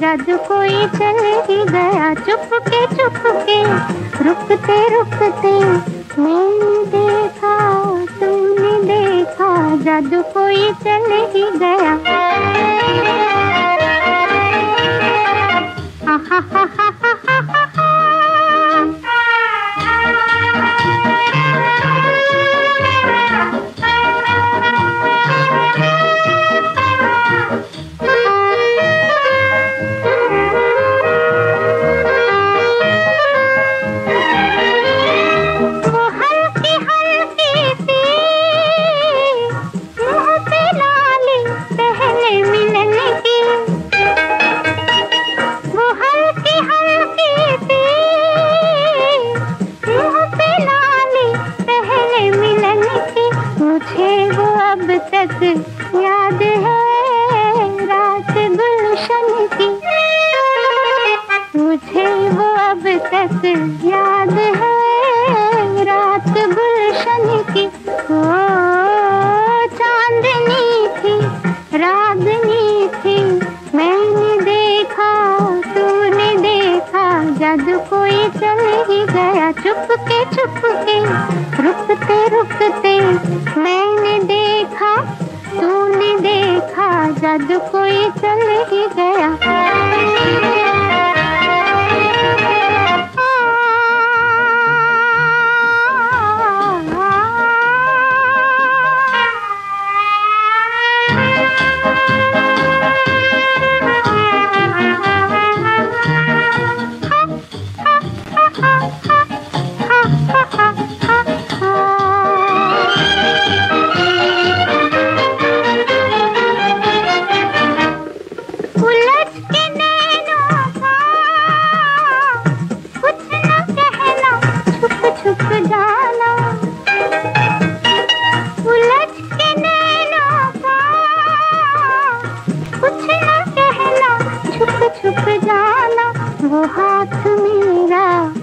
जादू कोई चल ही गया। चुप के चुप के रुकते रुकते, मैंने देखा तूने देखा, जादू कोई चल ही गया। याद है रात गुलशन की। मुझे वो अब तक याद है रात गुलशन की। ओ, चांदनी थी, रागनी थी। मैंने देखा, तूने देखा, जादू कोई चल ही गया चुप के रुकते रुकते जद कोई चल ही गया। छुप जाना। वो हाथ में